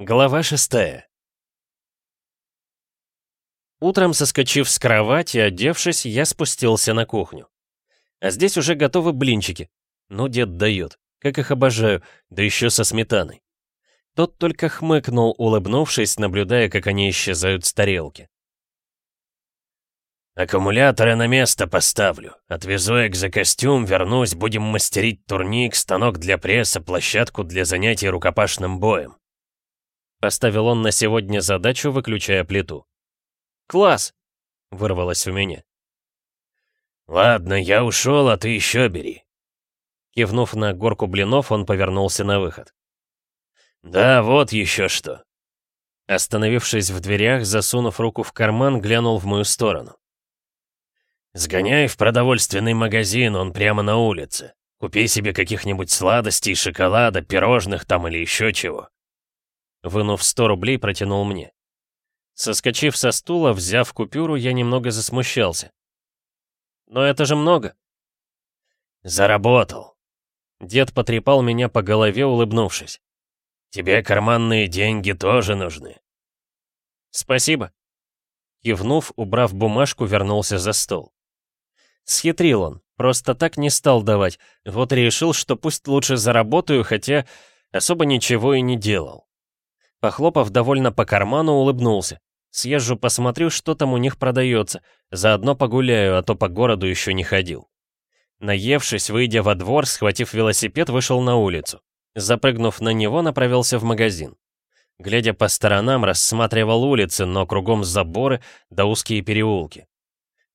Глава шестая Утром, соскочив с кровати, одевшись, я спустился на кухню. А здесь уже готовы блинчики. Ну, дед дает. Как их обожаю, да еще со сметаной. Тот только хмыкнул, улыбнувшись, наблюдая, как они исчезают с тарелки. «Аккумуляторы на место поставлю. Отвезу экзокостюм, вернусь, будем мастерить турник, станок для пресса, площадку для занятий рукопашным боем». Поставил он на сегодня задачу, выключая плиту. «Класс!» — вырвалось у меня. «Ладно, я ушел, а ты еще бери». Кивнув на горку блинов, он повернулся на выход. «Да, вот еще что». Остановившись в дверях, засунув руку в карман, глянул в мою сторону. «Сгоняй в продовольственный магазин, он прямо на улице. Купи себе каких-нибудь сладостей, шоколада, пирожных там или еще чего». Вынув 100 рублей, протянул мне. Соскочив со стула, взяв купюру, я немного засмущался. «Но это же много». «Заработал». Дед потрепал меня по голове, улыбнувшись. «Тебе карманные деньги тоже нужны». «Спасибо». Кивнув, убрав бумажку, вернулся за стол. Схитрил он, просто так не стал давать, вот решил, что пусть лучше заработаю, хотя особо ничего и не делал. Похлопав довольно по карману, улыбнулся. Съезжу, посмотрю, что там у них продается, заодно погуляю, а то по городу еще не ходил. Наевшись, выйдя во двор, схватив велосипед, вышел на улицу. Запрыгнув на него, направился в магазин. Глядя по сторонам, рассматривал улицы, но кругом заборы да узкие переулки.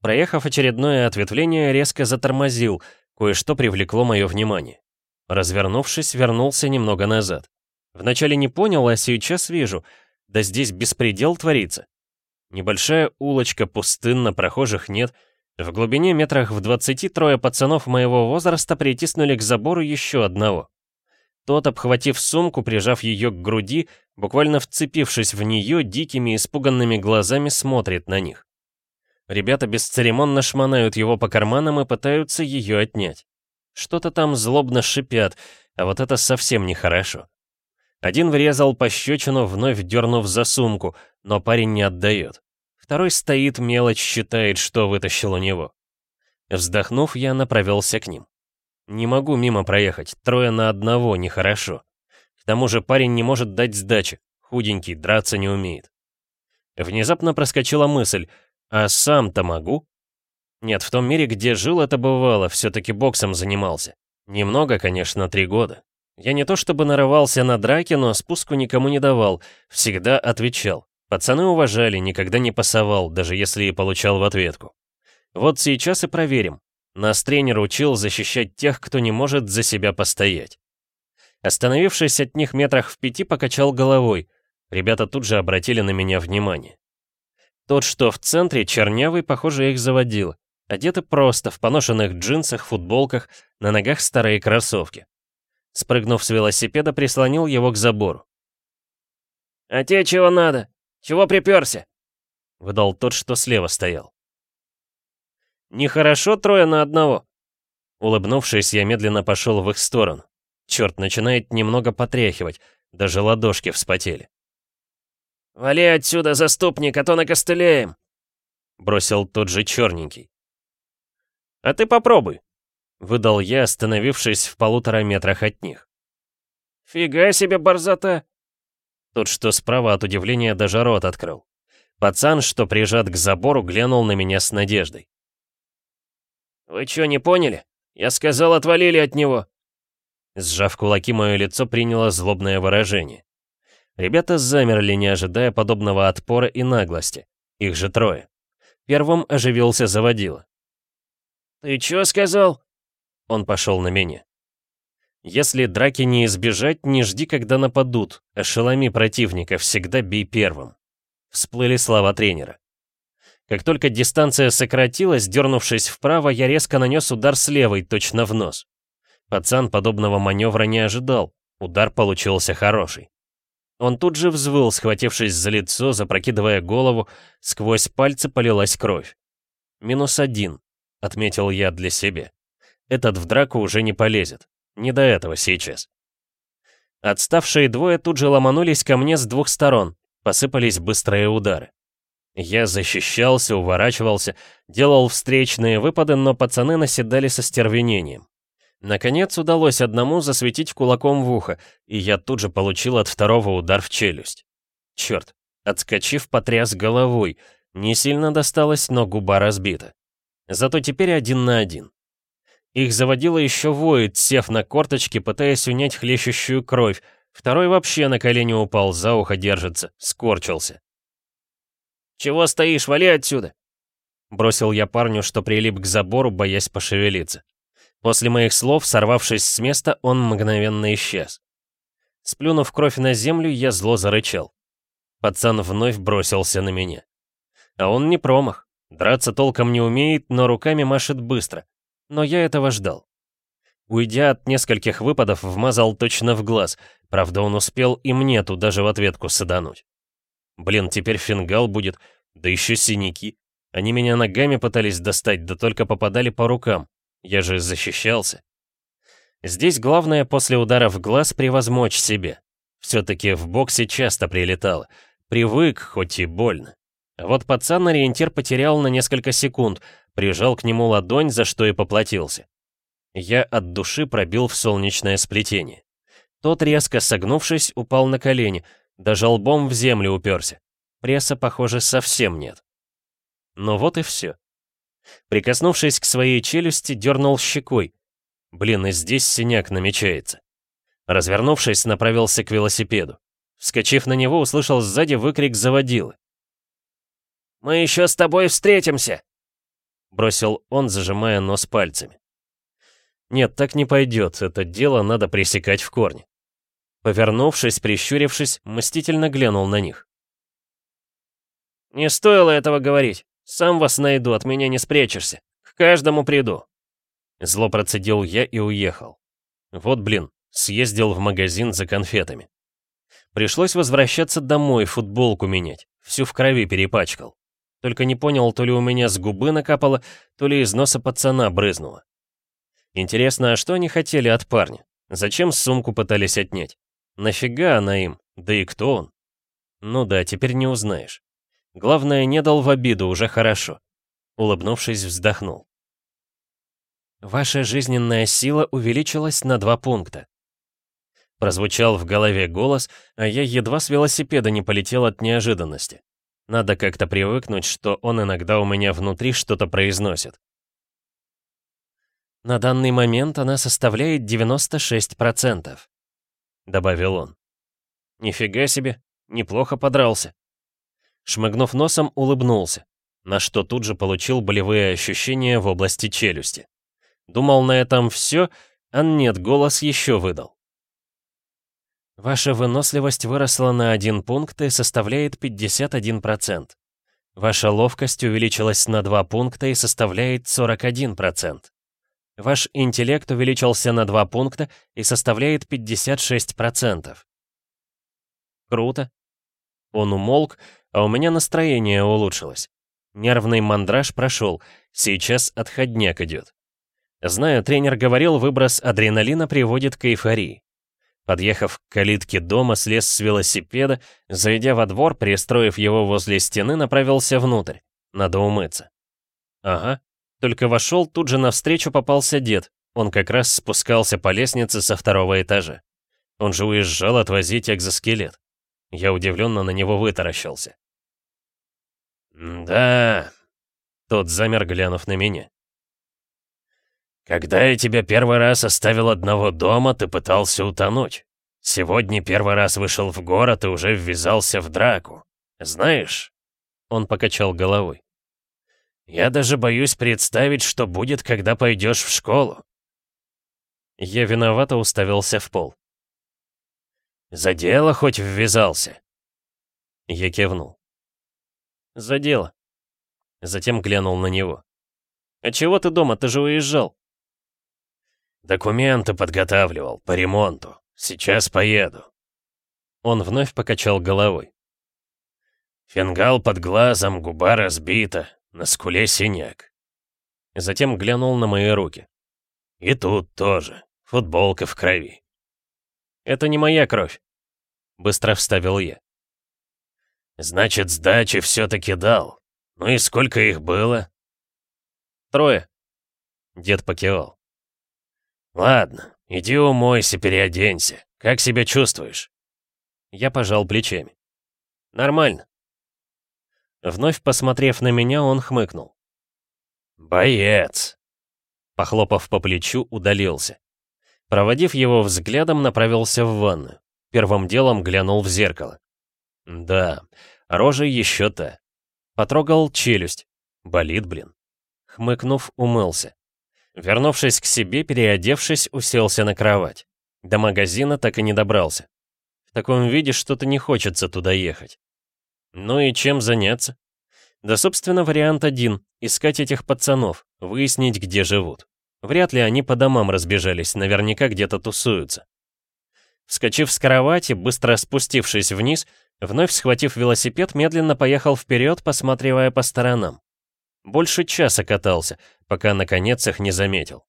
Проехав очередное ответвление, резко затормозил, кое-что привлекло мое внимание. Развернувшись, вернулся немного назад. Вначале не понял, а сейчас вижу. Да здесь беспредел творится. Небольшая улочка пустынна, прохожих нет. В глубине метрах в двадцати трое пацанов моего возраста притиснули к забору еще одного. Тот, обхватив сумку, прижав ее к груди, буквально вцепившись в нее, дикими испуганными глазами смотрит на них. Ребята бесцеремонно шмонают его по карманам и пытаются ее отнять. Что-то там злобно шипят, а вот это совсем нехорошо. Один врезал пощечину, вновь дернув за сумку, но парень не отдает. Второй стоит, мелочь считает, что вытащил у него. Вздохнув, я направился к ним. Не могу мимо проехать, трое на одного, нехорошо. К тому же парень не может дать сдачи, худенький, драться не умеет. Внезапно проскочила мысль, а сам-то могу? Нет, в том мире, где жил, это бывало, все-таки боксом занимался. Немного, конечно, три года. Я не то чтобы нарывался на драки, но спуску никому не давал, всегда отвечал. Пацаны уважали, никогда не пасовал, даже если и получал в ответку. Вот сейчас и проверим. Нас тренер учил защищать тех, кто не может за себя постоять. Остановившись от них метрах в пяти, покачал головой. Ребята тут же обратили на меня внимание. Тот, что в центре, чернявый, похоже, их заводил. Одеты просто, в поношенных джинсах, футболках, на ногах старые кроссовки. Спрыгнув с велосипеда, прислонил его к забору. «А тебе чего надо? Чего приперся?» Выдал тот, что слева стоял. «Нехорошо трое на одного?» Улыбнувшись, я медленно пошел в их сторону. Черт, начинает немного потряхивать, даже ладошки вспотели. «Вали отсюда, заступник, а то накостыляем!» Бросил тот же черненький. «А ты попробуй!» Выдал я, остановившись в полутора метрах от них. «Фига себе, борзота!» Тот, что справа от удивления, даже рот открыл. Пацан, что прижат к забору, глянул на меня с надеждой. «Вы что, не поняли? Я сказал, отвалили от него!» Сжав кулаки, мое лицо приняло злобное выражение. Ребята замерли, не ожидая подобного отпора и наглости. Их же трое. Первым оживился заводила. «Ты чё сказал?» Он пошел на меня. «Если драки не избежать, не жди, когда нападут. Ошеломи противника, всегда бей первым». Всплыли слова тренера. Как только дистанция сократилась, дернувшись вправо, я резко нанес удар с левой, точно в нос. Пацан подобного маневра не ожидал. Удар получился хороший. Он тут же взвыл, схватившись за лицо, запрокидывая голову, сквозь пальцы полилась кровь. «Минус один», — отметил я для себя. «Этот в драку уже не полезет. Не до этого сейчас». Отставшие двое тут же ломанулись ко мне с двух сторон, посыпались быстрые удары. Я защищался, уворачивался, делал встречные выпады, но пацаны наседали со стервенением. Наконец удалось одному засветить кулаком в ухо, и я тут же получил от второго удар в челюсть. Черт, отскочив, потряс головой. Не сильно досталось, но губа разбита. Зато теперь один на один. Их заводило еще воет, сев на корточки, пытаясь унять хлещущую кровь. Второй вообще на колени упал, за ухо держится, скорчился. «Чего стоишь, вали отсюда!» Бросил я парню, что прилип к забору, боясь пошевелиться. После моих слов, сорвавшись с места, он мгновенно исчез. Сплюнув кровь на землю, я зло зарычал. Пацан вновь бросился на меня. А он не промах. Драться толком не умеет, но руками машет быстро но я этого ждал. Уйдя от нескольких выпадов, вмазал точно в глаз, правда он успел и мне туда же в ответку садануть. Блин, теперь фингал будет, да еще синяки. Они меня ногами пытались достать, да только попадали по рукам. Я же защищался. Здесь главное после удара в глаз превозмочь себе. Все-таки в боксе часто прилетало. Привык, хоть и больно. Вот пацан ориентир потерял на несколько секунд, прижал к нему ладонь, за что и поплатился. Я от души пробил в солнечное сплетение. Тот, резко согнувшись, упал на колени, даже лбом в землю уперся. Пресса, похоже, совсем нет. Но вот и все. Прикоснувшись к своей челюсти, дернул щекой. Блин, и здесь синяк намечается. Развернувшись, направился к велосипеду. Вскочив на него, услышал сзади выкрик заводилы. «Мы еще с тобой встретимся!» Бросил он, зажимая нос пальцами. Нет, так не пойдет, это дело надо пресекать в корне. Повернувшись, прищурившись, мстительно глянул на них. «Не стоило этого говорить. Сам вас найду, от меня не спрячешься. К каждому приду». Зло процедил я и уехал. Вот блин, съездил в магазин за конфетами. Пришлось возвращаться домой, футболку менять. Всю в крови перепачкал. Только не понял, то ли у меня с губы накапало, то ли из носа пацана брызнуло. Интересно, а что они хотели от парня? Зачем сумку пытались отнять? Нафига она им? Да и кто он? Ну да, теперь не узнаешь. Главное, не дал в обиду, уже хорошо. Улыбнувшись, вздохнул. Ваша жизненная сила увеличилась на два пункта. Прозвучал в голове голос, а я едва с велосипеда не полетел от неожиданности. Надо как-то привыкнуть, что он иногда у меня внутри что-то произносит. «На данный момент она составляет 96%, — добавил он. «Нифига себе, неплохо подрался». Шмыгнув носом, улыбнулся, на что тут же получил болевые ощущения в области челюсти. Думал, на этом все, а нет, голос еще выдал. Ваша выносливость выросла на один пункт и составляет 51%. Ваша ловкость увеличилась на 2 пункта и составляет 41%. Ваш интеллект увеличился на 2 пункта и составляет 56%. Круто. Он умолк, а у меня настроение улучшилось. Нервный мандраж прошел, сейчас отходняк идет. Знаю, тренер говорил, выброс адреналина приводит к эйфории. Подъехав к калитке дома, слез с велосипеда, зайдя во двор, пристроив его возле стены, направился внутрь. Надо умыться. Ага. Только вошел, тут же навстречу попался дед. Он как раз спускался по лестнице со второго этажа. Он же уезжал отвозить экзоскелет. Я удивленно на него вытаращился. «Да...» Тот замер, глянув на меня. «Когда я тебя первый раз оставил одного дома, ты пытался утонуть. Сегодня первый раз вышел в город и уже ввязался в драку. Знаешь?» Он покачал головой. «Я даже боюсь представить, что будет, когда пойдешь в школу». Я виновато уставился в пол. «За дело хоть ввязался?» Я кивнул. «За дело». Затем глянул на него. «А чего ты дома? Ты же уезжал». «Документы подготавливал, по ремонту. Сейчас поеду». Он вновь покачал головой. Фингал под глазом, губа разбита, на скуле синяк. Затем глянул на мои руки. И тут тоже, футболка в крови. «Это не моя кровь», — быстро вставил я. «Значит, сдачи все-таки дал. Ну и сколько их было?» «Трое», — дед покивал. «Ладно, иди умойся, переоденься. Как себя чувствуешь?» Я пожал плечами. «Нормально». Вновь посмотрев на меня, он хмыкнул. «Боец!» Похлопав по плечу, удалился. Проводив его взглядом, направился в ванную. Первым делом глянул в зеркало. Да, рожа еще та. Потрогал челюсть. Болит, блин. Хмыкнув, умылся. Вернувшись к себе, переодевшись, уселся на кровать. До магазина так и не добрался. В таком виде что-то не хочется туда ехать. Ну и чем заняться? Да, собственно, вариант один — искать этих пацанов, выяснить, где живут. Вряд ли они по домам разбежались, наверняка где-то тусуются. Вскочив с кровати, быстро спустившись вниз, вновь схватив велосипед, медленно поехал вперед, посматривая по сторонам. Больше часа катался, пока наконец их не заметил.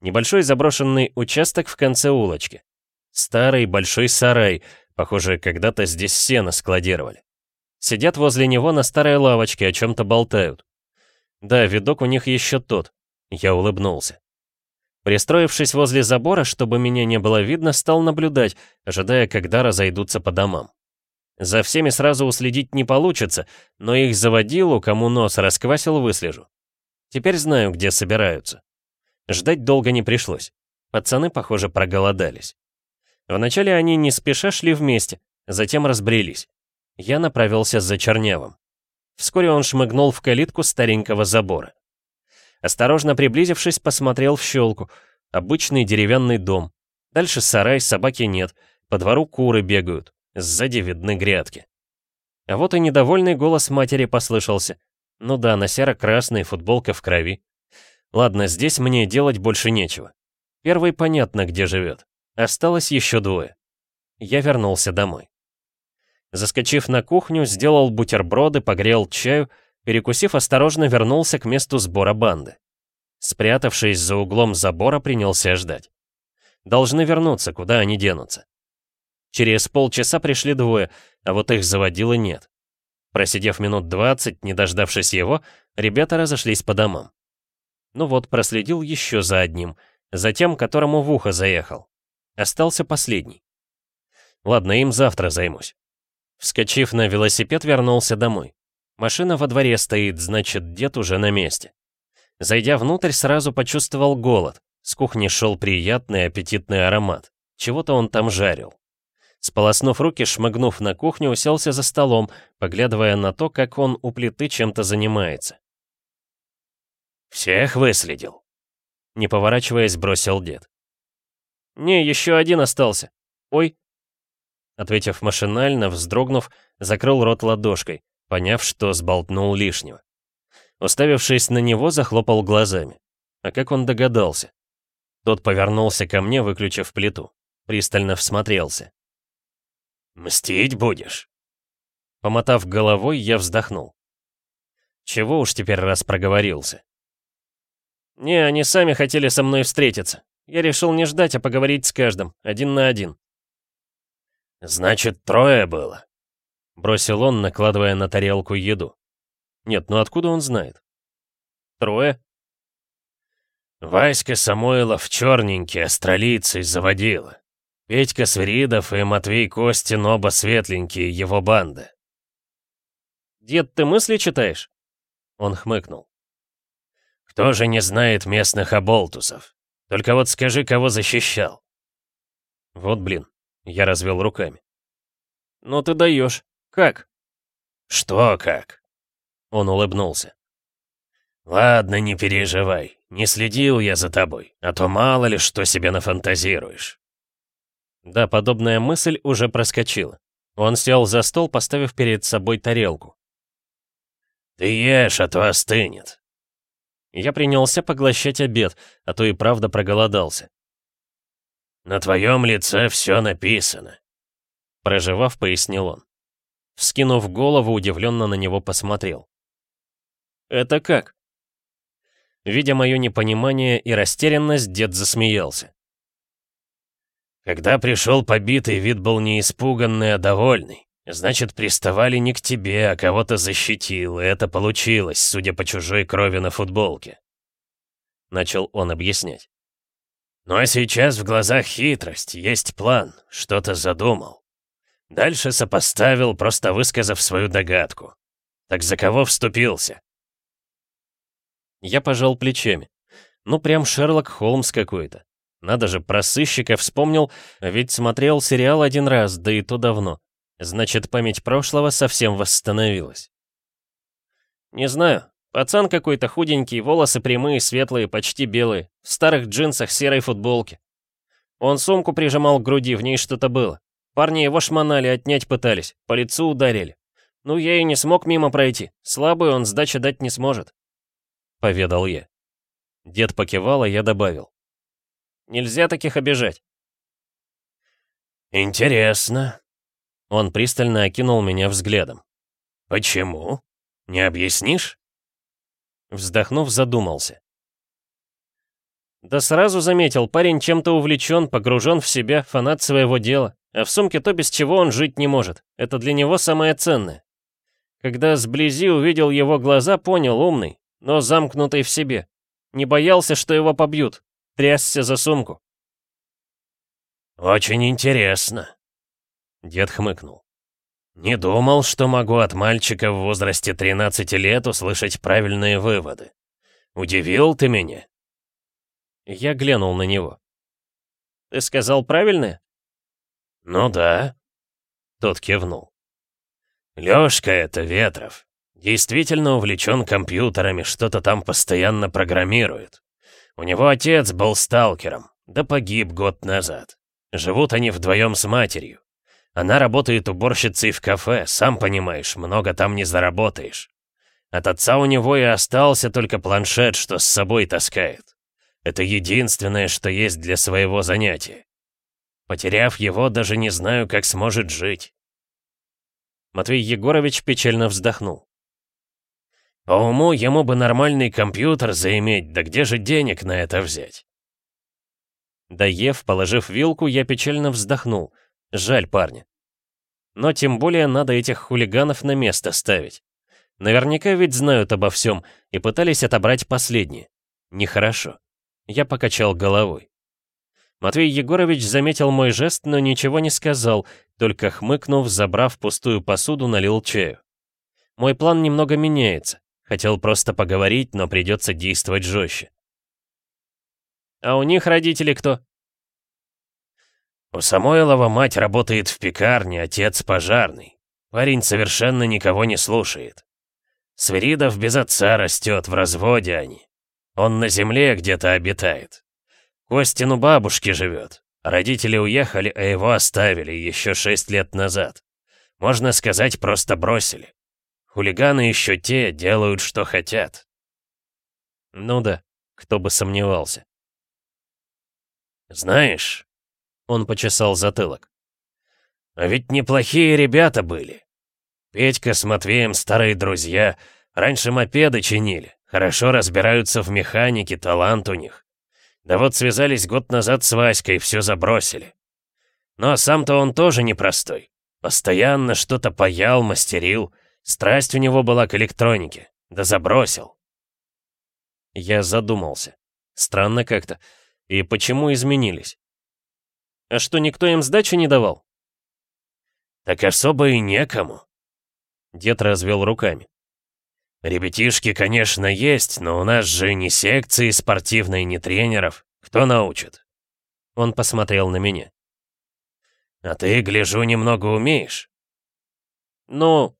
Небольшой заброшенный участок в конце улочки. Старый большой сарай, похоже, когда-то здесь сено складировали. Сидят возле него на старой лавочке, о чем-то болтают. Да, видок у них еще тот, я улыбнулся. Пристроившись возле забора, чтобы меня не было видно, стал наблюдать, ожидая, когда разойдутся по домам. За всеми сразу уследить не получится, но их заводилу, кому нос расквасил, выслежу. Теперь знаю, где собираются. Ждать долго не пришлось. Пацаны, похоже, проголодались. Вначале они не спеша шли вместе, затем разбрелись. Я направился за Чернявым. Вскоре он шмыгнул в калитку старенького забора. Осторожно приблизившись, посмотрел в щелку. Обычный деревянный дом. Дальше сарай, собаки нет. По двору куры бегают. Сзади видны грядки. А вот и недовольный голос матери послышался. Ну да, на серо-красной, футболка в крови. Ладно, здесь мне делать больше нечего. Первый понятно, где живет. Осталось еще двое. Я вернулся домой. Заскочив на кухню, сделал бутерброды, погрел чаю, Перекусив, осторожно вернулся к месту сбора банды. Спрятавшись за углом забора, принялся ждать. Должны вернуться, куда они денутся. Через полчаса пришли двое, а вот их заводила нет. Просидев минут двадцать, не дождавшись его, ребята разошлись по домам. Ну вот, проследил еще за одним, за тем, которому в ухо заехал. Остался последний. Ладно, им завтра займусь. Вскочив на велосипед, вернулся домой. Машина во дворе стоит, значит, дед уже на месте. Зайдя внутрь, сразу почувствовал голод. С кухни шел приятный аппетитный аромат. Чего-то он там жарил. Сполоснув руки, шмыгнув на кухню, уселся за столом, поглядывая на то, как он у плиты чем-то занимается. «Всех выследил?» Не поворачиваясь, бросил дед. «Не, еще один остался. Ой!» Ответив машинально, вздрогнув, закрыл рот ладошкой поняв, что сболтнул лишнего. Уставившись на него, захлопал глазами. А как он догадался? Тот повернулся ко мне, выключив плиту. Пристально всмотрелся. «Мстить будешь?» Помотав головой, я вздохнул. Чего уж теперь раз проговорился. «Не, они сами хотели со мной встретиться. Я решил не ждать, а поговорить с каждым, один на один». «Значит, трое было?» Бросил он, накладывая на тарелку еду. Нет, ну откуда он знает? Трое? Васька Самойлов черненький, астролицей заводила. Петька Свиридов и Матвей Костин оба светленькие, его банда. «Дед, ты мысли читаешь?» Он хмыкнул. «Кто же не знает местных оболтусов? Только вот скажи, кого защищал?» «Вот блин», — я развел руками. «Ну ты даешь. «Как?» «Что как?» Он улыбнулся. «Ладно, не переживай. Не следил я за тобой, а то мало ли что себе нафантазируешь». Да, подобная мысль уже проскочила. Он сел за стол, поставив перед собой тарелку. «Ты ешь, а то остынет». Я принялся поглощать обед, а то и правда проголодался. «На твоем лице все написано», — проживав, пояснил он. Вскинув голову, удивленно на него посмотрел. «Это как?» Видя мое непонимание и растерянность, дед засмеялся. Когда пришел побитый, вид был не испуганный, а довольный. Значит, приставали не к тебе, а кого-то защитил, и это получилось, судя по чужой крови на футболке. Начал он объяснять. Ну а сейчас в глазах хитрость, есть план, что-то задумал. Дальше сопоставил, просто высказав свою догадку. Так за кого вступился? Я пожал плечами. Ну прям Шерлок Холмс какой-то. Надо же, про сыщика вспомнил, ведь смотрел сериал один раз, да и то давно. Значит, память прошлого совсем восстановилась. Не знаю. Пацан какой-то худенький, волосы прямые, светлые, почти белые, в старых джинсах, серой футболке. Он сумку прижимал к груди, в ней что-то было. Парни его шмонали, отнять пытались, по лицу ударили. Ну, я и не смог мимо пройти. Слабый он сдачи дать не сможет. Поведал я. Дед покивал, а я добавил. Нельзя таких обижать. Интересно. Он пристально окинул меня взглядом. Почему? Не объяснишь? Вздохнув, задумался. Да сразу заметил, парень чем-то увлечен, погружен в себя, фанат своего дела. А в сумке то, без чего он жить не может. Это для него самое ценное. Когда сблизи увидел его глаза, понял, умный, но замкнутый в себе. Не боялся, что его побьют. Трясся за сумку. «Очень интересно», — дед хмыкнул. «Не думал, что могу от мальчика в возрасте 13 лет услышать правильные выводы. Удивил ты меня?» Я глянул на него. «Ты сказал правильное?» «Ну да», — тот кивнул. «Лёшка это, Ветров. Действительно увлечен компьютерами, что-то там постоянно программирует. У него отец был сталкером, да погиб год назад. Живут они вдвоем с матерью. Она работает уборщицей в кафе, сам понимаешь, много там не заработаешь. От отца у него и остался только планшет, что с собой таскает. Это единственное, что есть для своего занятия. Потеряв его, даже не знаю, как сможет жить. Матвей Егорович печально вздохнул. По уму ему бы нормальный компьютер заиметь, да где же денег на это взять? Доев, положив вилку, я печально вздохнул. Жаль парня. Но тем более надо этих хулиганов на место ставить. Наверняка ведь знают обо всем и пытались отобрать последнее. Нехорошо. Я покачал головой. Матвей Егорович заметил мой жест, но ничего не сказал, только хмыкнув, забрав пустую посуду, налил чаю. Мой план немного меняется. Хотел просто поговорить, но придется действовать жестче. «А у них родители кто?» «У Самойлова мать работает в пекарне, отец пожарный. Парень совершенно никого не слушает. Свиридов без отца растет, в разводе они. Он на земле где-то обитает. Костин у бабушки живет. Родители уехали, а его оставили еще шесть лет назад. Можно сказать, просто бросили. Хулиганы еще те, делают, что хотят. Ну да, кто бы сомневался. Знаешь, он почесал затылок. А ведь неплохие ребята были. Петька с Матвеем старые друзья, раньше мопеды чинили, хорошо разбираются в механике, талант у них. Да вот связались год назад с Васькой, все забросили. Но сам-то он тоже непростой. Постоянно что-то паял, мастерил, Страсть у него была к электронике. Да забросил. Я задумался. Странно как-то. И почему изменились? А что, никто им сдачи не давал? Так особо и некому. Дед развел руками. Ребятишки, конечно, есть, но у нас же ни секции спортивной, ни тренеров. Кто научит? Он посмотрел на меня. А ты, гляжу, немного умеешь. Ну,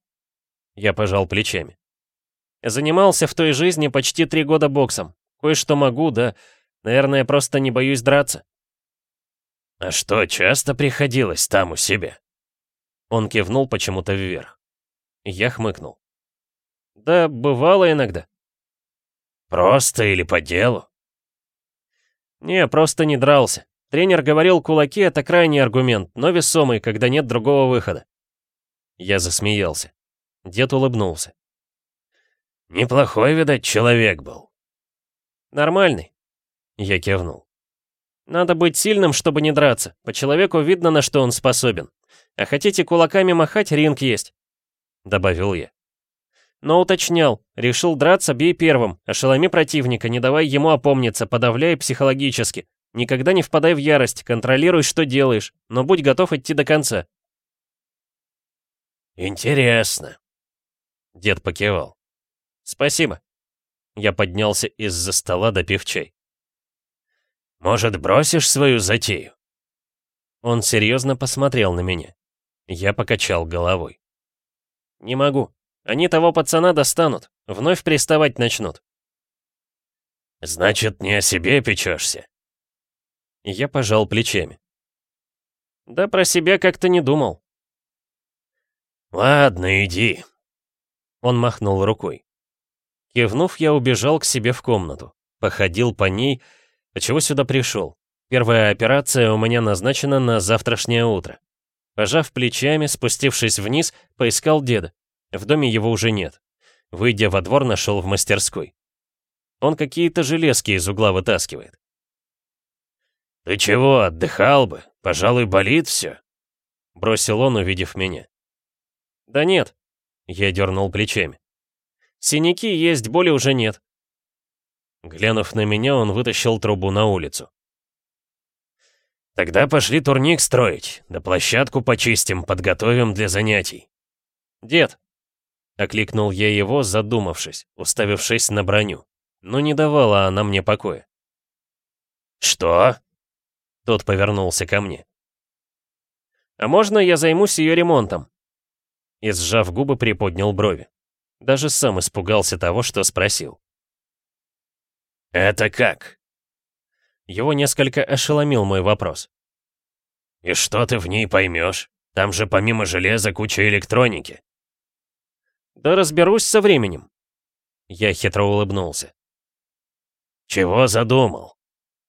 я пожал плечами. Занимался в той жизни почти три года боксом. Кое-что могу, да. Наверное, просто не боюсь драться. А что, часто приходилось там у себя? Он кивнул почему-то вверх. Я хмыкнул. Да, бывало иногда. Просто или по делу? Не, просто не дрался. Тренер говорил, кулаки — это крайний аргумент, но весомый, когда нет другого выхода. Я засмеялся. Дед улыбнулся. «Неплохой, видать, человек был». «Нормальный», — я кивнул. Надо быть сильным, чтобы не драться. По человеку видно, на что он способен. А хотите кулаками махать, ринг есть», — добавил я. Но уточнял, решил драться, бей первым, ошеломи противника, не давай ему опомниться, подавляй психологически. Никогда не впадай в ярость, контролируй, что делаешь, но будь готов идти до конца. «Интересно», — дед покивал. «Спасибо». Я поднялся из-за стола, допив чай. «Может, бросишь свою затею?» Он серьезно посмотрел на меня. Я покачал головой. «Не могу. Они того пацана достанут. Вновь приставать начнут». «Значит, не о себе печешься?» Я пожал плечами. «Да про себя как-то не думал». «Ладно, иди». Он махнул рукой. Кивнув, я убежал к себе в комнату. Походил по ней, а чего сюда пришел. Первая операция у меня назначена на завтрашнее утро. Пожав плечами, спустившись вниз, поискал деда. В доме его уже нет. Выйдя во двор, нашел в мастерской. Он какие-то железки из угла вытаскивает. «Ты чего, отдыхал бы? Пожалуй, болит все?» Бросил он, увидев меня. «Да нет», — я дернул плечами. «Синяки есть, боли уже нет». Глянув на меня, он вытащил трубу на улицу. «Тогда пошли турник строить, да площадку почистим, подготовим для занятий». «Дед!» — окликнул я его, задумавшись, уставившись на броню. Но не давала она мне покоя. «Что?» Тот повернулся ко мне. «А можно я займусь ее ремонтом?» И сжав губы, приподнял брови. Даже сам испугался того, что спросил. «Это как?» Его несколько ошеломил мой вопрос. «И что ты в ней поймешь? Там же помимо железа куча электроники». «Да разберусь со временем». Я хитро улыбнулся. «Чего задумал?»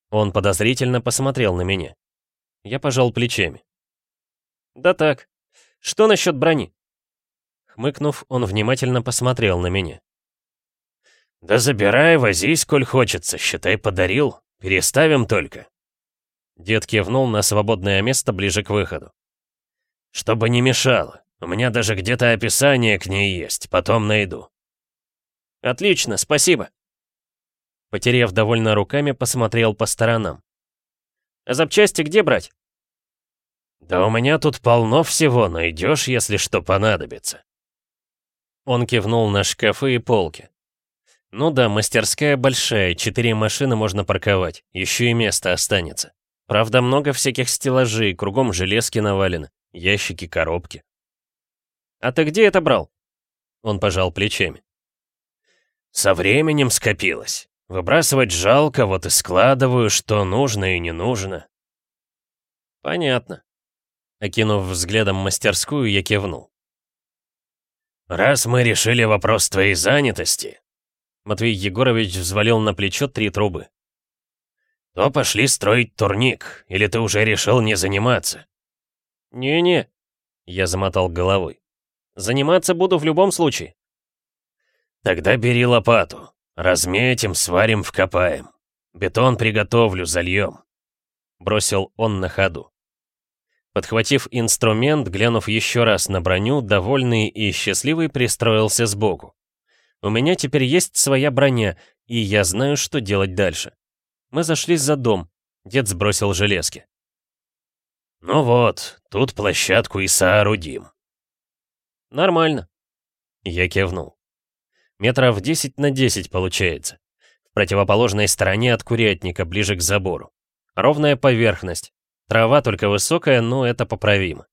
Он подозрительно посмотрел на меня. Я пожал плечами. «Да так. Что насчет брони?» Хмыкнув, он внимательно посмотрел на меня. «Да забирай, возись, коль хочется, считай, подарил. Переставим только». Дед кивнул на свободное место ближе к выходу. «Чтобы не мешало. У меня даже где-то описание к ней есть, потом найду». «Отлично, спасибо». Потерев довольно руками, посмотрел по сторонам. «А запчасти где брать?» «Да у меня тут полно всего, найдешь, если что понадобится». Он кивнул на шкафы и полки. Ну да, мастерская большая, четыре машины можно парковать, еще и место останется. Правда, много всяких стеллажей, кругом железки навалены, ящики, коробки. «А ты где это брал?» Он пожал плечами. «Со временем скопилось. Выбрасывать жалко, вот и складываю, что нужно и не нужно». «Понятно». Окинув взглядом мастерскую, я кивнул. «Раз мы решили вопрос твоей занятости, Матвей Егорович взвалил на плечо три трубы. «То пошли строить турник, или ты уже решил не заниматься?» «Не-не», — я замотал головой. «Заниматься буду в любом случае». «Тогда бери лопату. Разметим, сварим, вкопаем. Бетон приготовлю, зальем», — бросил он на ходу. Подхватив инструмент, глянув еще раз на броню, довольный и счастливый пристроился сбоку. У меня теперь есть своя броня, и я знаю, что делать дальше. Мы зашли за дом. Дед сбросил железки. «Ну вот, тут площадку и соорудим». «Нормально». Я кивнул. Метров 10 на 10 получается. В противоположной стороне от курятника, ближе к забору. Ровная поверхность. Трава только высокая, но это поправимо.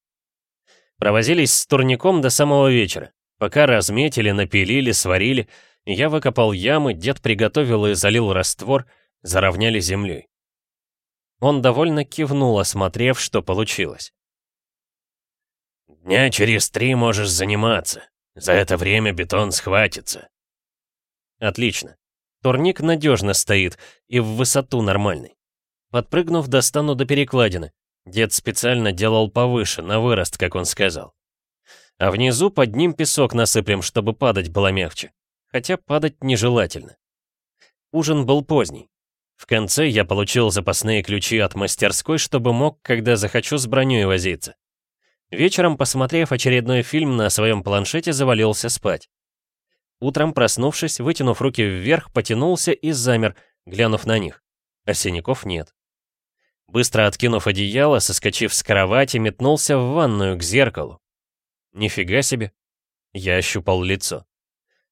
Провозились с турником до самого вечера. Пока разметили, напилили, сварили, я выкопал ямы, дед приготовил и залил раствор, заровняли землей. Он довольно кивнул, осмотрев, что получилось. «Дня через три можешь заниматься. За это время бетон схватится». «Отлично. Турник надежно стоит и в высоту нормальный. Подпрыгнув, достану до перекладины. Дед специально делал повыше, на вырост, как он сказал а внизу под ним песок насыплем, чтобы падать было мягче. Хотя падать нежелательно. Ужин был поздний. В конце я получил запасные ключи от мастерской, чтобы мог, когда захочу, с броней возиться. Вечером, посмотрев очередной фильм на своем планшете, завалился спать. Утром, проснувшись, вытянув руки вверх, потянулся и замер, глянув на них. А синяков нет. Быстро откинув одеяло, соскочив с кровати, метнулся в ванную к зеркалу. Нифига себе. Я ощупал лицо.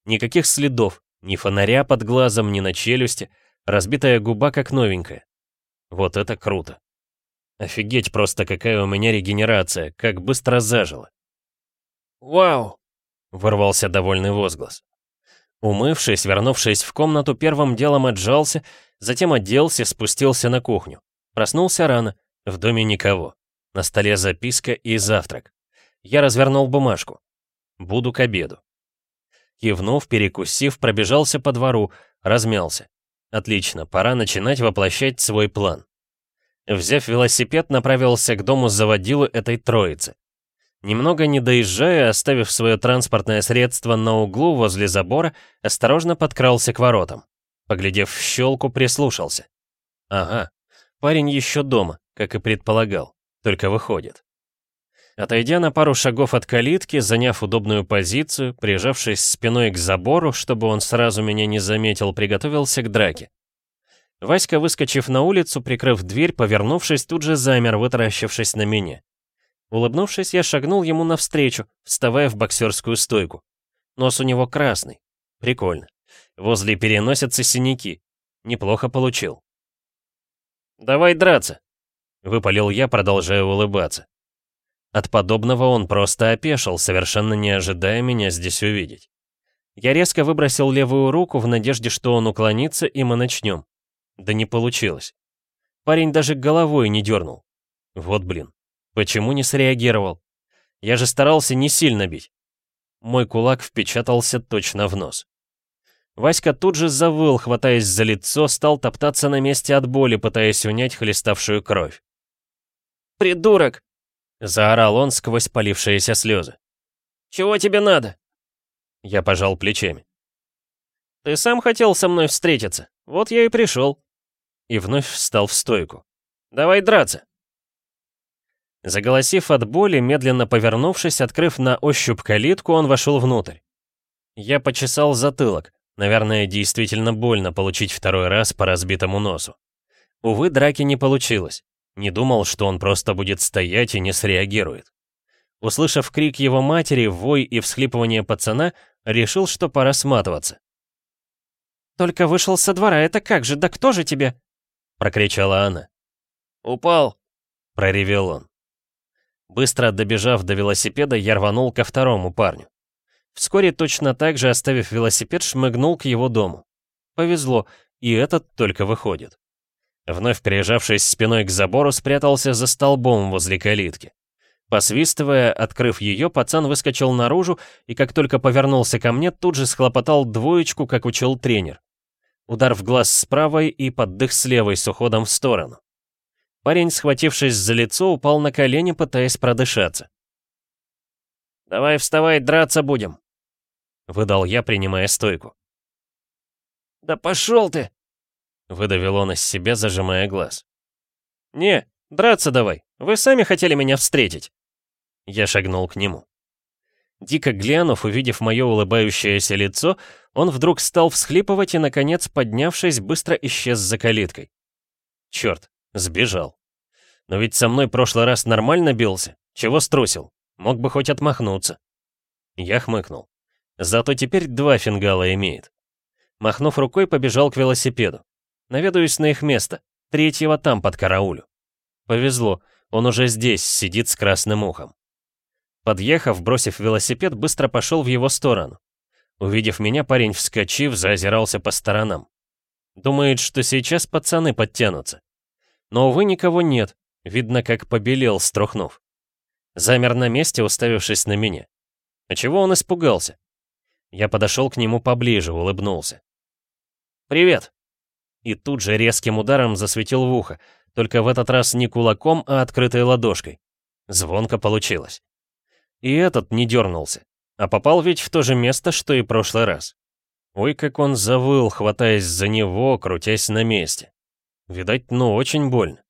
Никаких следов, ни фонаря под глазом, ни на челюсти, разбитая губа как новенькая. Вот это круто. Офигеть просто, какая у меня регенерация, как быстро зажила. «Вау!» — вырвался довольный возглас. Умывшись, вернувшись в комнату, первым делом отжался, затем оделся, спустился на кухню. Проснулся рано, в доме никого. На столе записка и завтрак. Я развернул бумажку. Буду к обеду. Кивнув, перекусив, пробежался по двору, размялся. Отлично, пора начинать воплощать свой план. Взяв велосипед, направился к дому заводилу этой троицы. Немного не доезжая, оставив свое транспортное средство на углу возле забора, осторожно подкрался к воротам. Поглядев в щелку, прислушался. Ага, парень еще дома, как и предполагал, только выходит. Отойдя на пару шагов от калитки, заняв удобную позицию, прижавшись спиной к забору, чтобы он сразу меня не заметил, приготовился к драке. Васька, выскочив на улицу, прикрыв дверь, повернувшись, тут же замер, вытаращившись на меня. Улыбнувшись, я шагнул ему навстречу, вставая в боксерскую стойку. Нос у него красный. Прикольно. Возле переносятся синяки. Неплохо получил. «Давай драться!» — выпалил я, продолжая улыбаться. От подобного он просто опешил, совершенно не ожидая меня здесь увидеть. Я резко выбросил левую руку в надежде, что он уклонится, и мы начнем. Да не получилось. Парень даже головой не дернул. Вот блин. Почему не среагировал? Я же старался не сильно бить. Мой кулак впечатался точно в нос. Васька тут же завыл, хватаясь за лицо, стал топтаться на месте от боли, пытаясь унять хлеставшую кровь. «Придурок!» — заорал он сквозь полившиеся слезы. «Чего тебе надо?» Я пожал плечами. «Ты сам хотел со мной встретиться, вот я и пришел». И вновь встал в стойку. «Давай драться». Заголосив от боли, медленно повернувшись, открыв на ощупь калитку, он вошел внутрь. Я почесал затылок. Наверное, действительно больно получить второй раз по разбитому носу. Увы, драки не получилось. Не думал, что он просто будет стоять и не среагирует. Услышав крик его матери, вой и всхлипывание пацана, решил, что пора сматываться. «Только вышел со двора, это как же, да кто же тебе?» прокричала она. «Упал!» — проревел он. Быстро добежав до велосипеда, я рванул ко второму парню. Вскоре точно так же, оставив велосипед, шмыгнул к его дому. Повезло, и этот только выходит. Вновь прижавшись спиной к забору, спрятался за столбом возле калитки. Посвистывая, открыв ее, пацан выскочил наружу и как только повернулся ко мне, тут же схлопотал двоечку, как учил тренер. Удар в глаз с правой и поддых с левой с уходом в сторону. Парень, схватившись за лицо, упал на колени, пытаясь продышаться. «Давай вставай, драться будем!» — выдал я, принимая стойку. «Да пошел ты!» — выдавил он из себя, зажимая глаз. «Не, драться давай, вы сами хотели меня встретить!» Я шагнул к нему. Дико глянув, увидев мое улыбающееся лицо, он вдруг стал всхлипывать и, наконец, поднявшись, быстро исчез за калиткой. Черт, сбежал. Но ведь со мной прошлый раз нормально бился. Чего струсил? Мог бы хоть отмахнуться. Я хмыкнул. Зато теперь два фингала имеет. Махнув рукой, побежал к велосипеду. Наведаюсь на их место. Третьего там под караулю. Повезло, он уже здесь, сидит с красным ухом. Подъехав, бросив велосипед, быстро пошел в его сторону. Увидев меня, парень, вскочив, заозирался по сторонам. Думает, что сейчас пацаны подтянутся. Но, увы, никого нет. Видно, как побелел, струхнув. Замер на месте, уставившись на меня. А чего он испугался? Я подошел к нему поближе, улыбнулся. «Привет!» И тут же резким ударом засветил в ухо, только в этот раз не кулаком, а открытой ладошкой. Звонко получилось. И этот не дернулся, а попал ведь в то же место, что и прошлый раз. Ой, как он завыл, хватаясь за него, крутясь на месте. Видать, ну очень больно.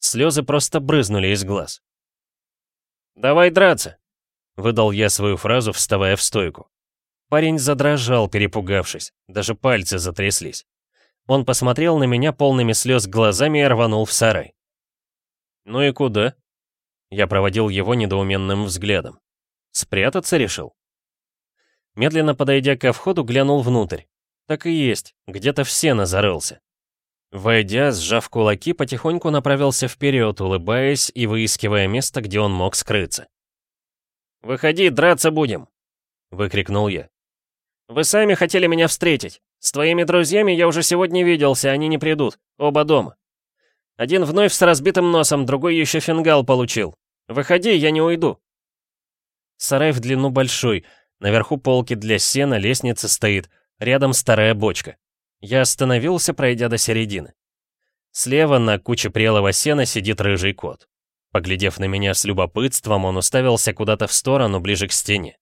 Слезы просто брызнули из глаз. «Давай драться!» — выдал я свою фразу, вставая в стойку. Парень задрожал, перепугавшись, даже пальцы затряслись. Он посмотрел на меня полными слез глазами и рванул в сарай. «Ну и куда?» Я проводил его недоуменным взглядом. «Спрятаться решил?» Медленно подойдя ко входу, глянул внутрь. Так и есть, где-то в сено. Войдя, сжав кулаки, потихоньку направился вперед, улыбаясь и выискивая место, где он мог скрыться. «Выходи, драться будем!» — выкрикнул я. «Вы сами хотели меня встретить. С твоими друзьями я уже сегодня виделся, они не придут. Оба дома. Один вновь с разбитым носом, другой еще фингал получил. Выходи, я не уйду». Сарай в длину большой, наверху полки для сена, лестница стоит, рядом старая бочка. Я остановился, пройдя до середины. Слева на куче прелого сена сидит рыжий кот. Поглядев на меня с любопытством, он уставился куда-то в сторону, ближе к стене.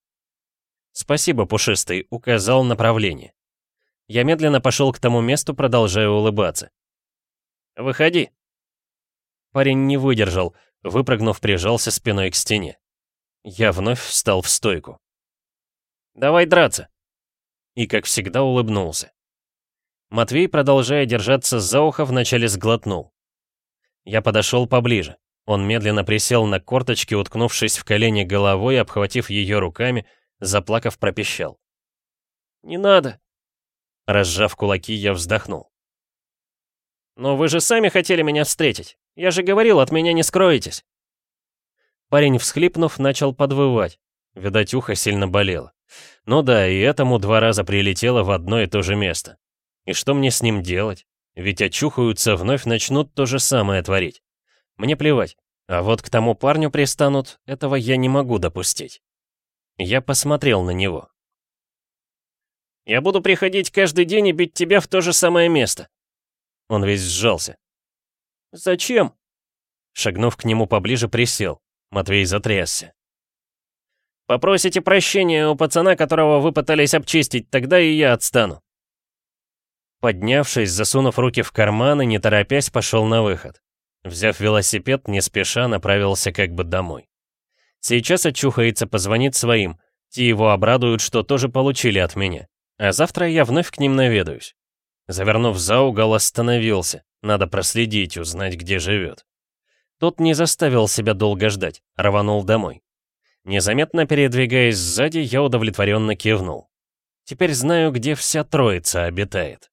«Спасибо, Пушистый», указал направление. Я медленно пошел к тому месту, продолжая улыбаться. «Выходи!» Парень не выдержал, выпрыгнув, прижался спиной к стене. Я вновь встал в стойку. «Давай драться!» И, как всегда, улыбнулся. Матвей, продолжая держаться за ухо, вначале сглотнул. Я подошел поближе. Он медленно присел на корточки, уткнувшись в колени головой, обхватив ее руками, заплакав, пропищал. «Не надо!» Разжав кулаки, я вздохнул. «Но вы же сами хотели меня встретить. Я же говорил, от меня не скроетесь!» Парень, всхлипнув, начал подвывать. Видать, ухо сильно болело. Ну да, и этому два раза прилетело в одно и то же место. И что мне с ним делать? Ведь очухаются, вновь начнут то же самое творить. Мне плевать. А вот к тому парню пристанут, этого я не могу допустить. Я посмотрел на него. «Я буду приходить каждый день и бить тебя в то же самое место». Он весь сжался. «Зачем?» Шагнув к нему поближе, присел. Матвей затрясся. «Попросите прощения у пацана, которого вы пытались обчистить, тогда и я отстану». Поднявшись, засунув руки в карманы, не торопясь, пошел на выход. Взяв велосипед, не спеша направился как бы домой. Сейчас очухается, позвонит своим. Те его обрадуют, что тоже получили от меня. А завтра я вновь к ним наведаюсь. Завернув за угол, остановился. Надо проследить, узнать, где живет. Тот не заставил себя долго ждать, рванул домой. Незаметно передвигаясь сзади, я удовлетворенно кивнул. Теперь знаю, где вся троица обитает.